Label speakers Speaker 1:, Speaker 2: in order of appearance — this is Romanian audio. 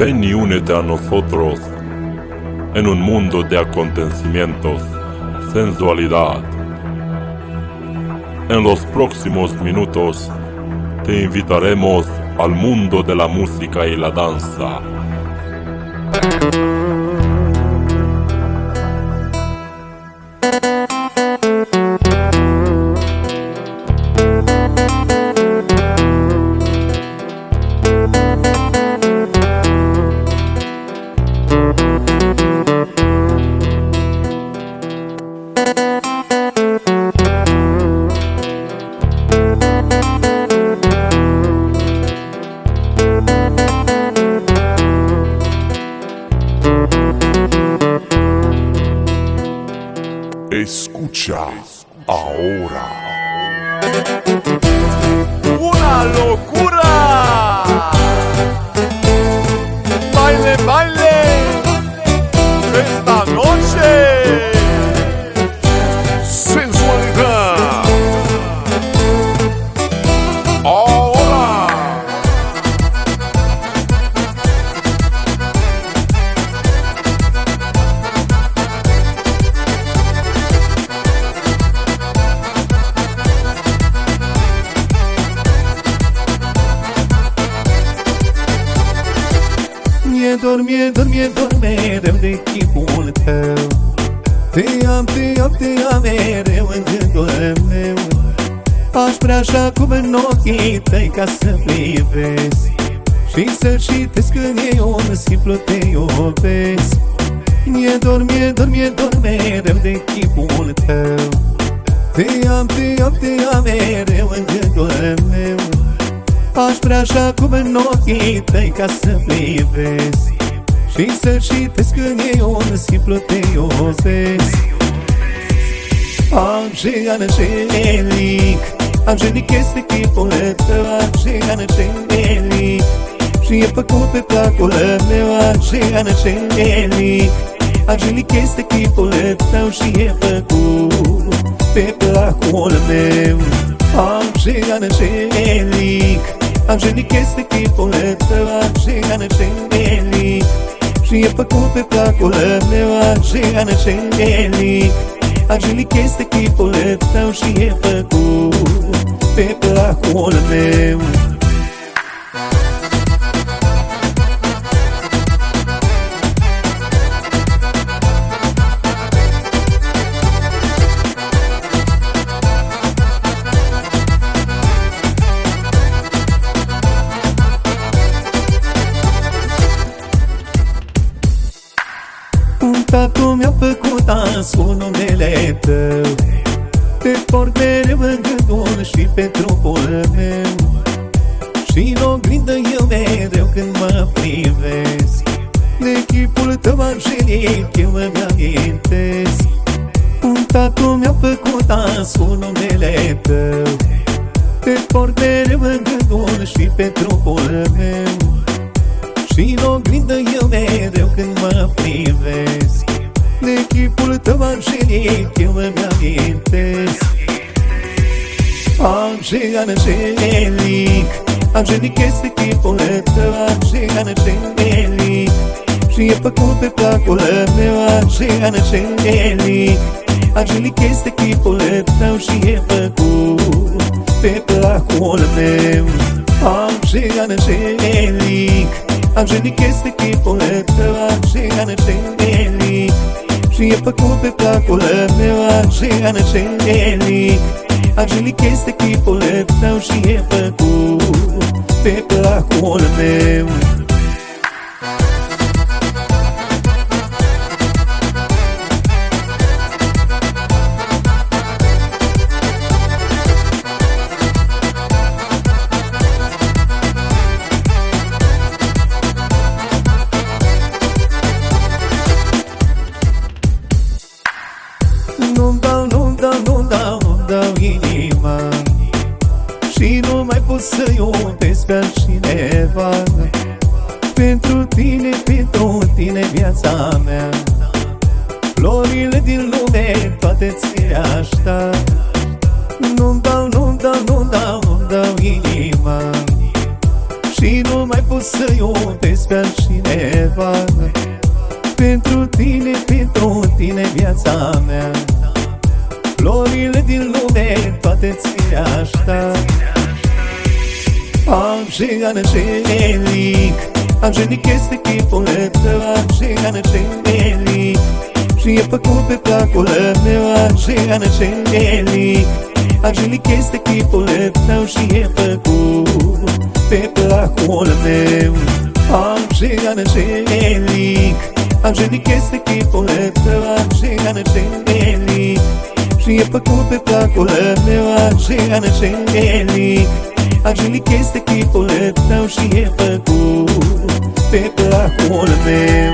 Speaker 1: Ven y únete a nosotros en un mundo de acontecimientos, sensualidad. En los próximos minutos te invitaremos al mundo de la música y la danza. Escucha ahora.
Speaker 2: ¡Una locura! ¡Baile, baile! ¡Esta noche!
Speaker 3: Mie dor, mie dor, mie dor mereu de chipul tău Te am, te am, te am mereu în gândul meu. Aș vrea așa cum în ochii tăi ca să privesc Și să citesc în ei un simplu te iubesc. Mie dor, mie dor, mie dor mereu de chipul tău. Te am, te am, te am mereu în gândul meu. Aș vrea așa cum în ochii tăi ca să privesc Și să citesc în ei un simplu te iubesc. Angel, angelic Angelic este chipul tău. Angel, angelic Și e făcut pe placul meu. Angel, angelic Angelic este chipul tău Și e făcut pe placul meu. Angel, angelic Angelic este chipul tău. Angel, angelic Și e făcut pe placul meu Angel, angelic Angelic este chipul tău și e făcut pe placul meu ascult numele tău. Te port mereu în gândul și pe trupul meu. Și în oglindă eu mereu când mă privesc. De chipul tău angelic eu îmi amintesc. Un tatu mi-a făcut ascult numele tău. Te port mereu în gândul și pe trupul meu. Și în oglindă eu mereu când mă privesc. De chipul tău angelic eu îmi amintesc. Angel, angelic Angelic este chipul tău Angel, angelic Și e făcut pe placul meu Angel, angelic Angelic este chipul tău Și e făcut pe placul meu. Angel, angelic Angelic este chipul tău Angel, angelic Și e făcut pe placul meu Angel, angelic Angelic este chipul tău și e făcut pe placul meu să iubesc pe altcineva Pentru tine, pentru tine viața mea. Florile din lume toate ți le aștept Nu-mi dau, nu-mi dau, nu-mi dau, nu-mi dau inima. Și nu mai pot să iubesc pe altcineva Pentru tine, pentru tine viața mea. Florile din lume toate ți aștept Angelic, Angelic este chipul tău Angelic Și e făcut pe placul meu Angelic Angelic este chipul tău și e făcut pe placul meu. Angelic Angelic este chipul tău Angelic Și e făcut pe placul meu Angelic Angelic este chipul tău și e făcut pe placul meu